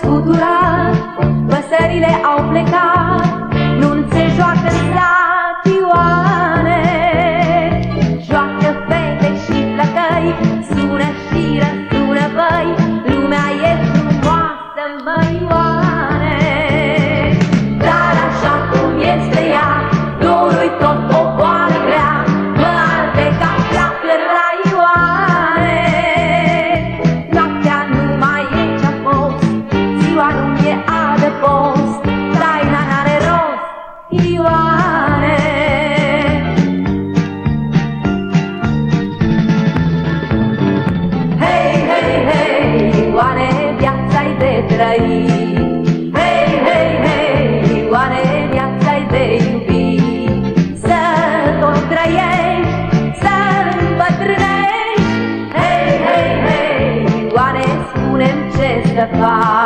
scuturat. Păsările au plecat. trăi Hei, hei, hei, oare viața-i de iubi Să tot trăiești, să îmbătrânești Hei, hei, hei, oare spune ce să faci